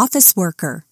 office worker.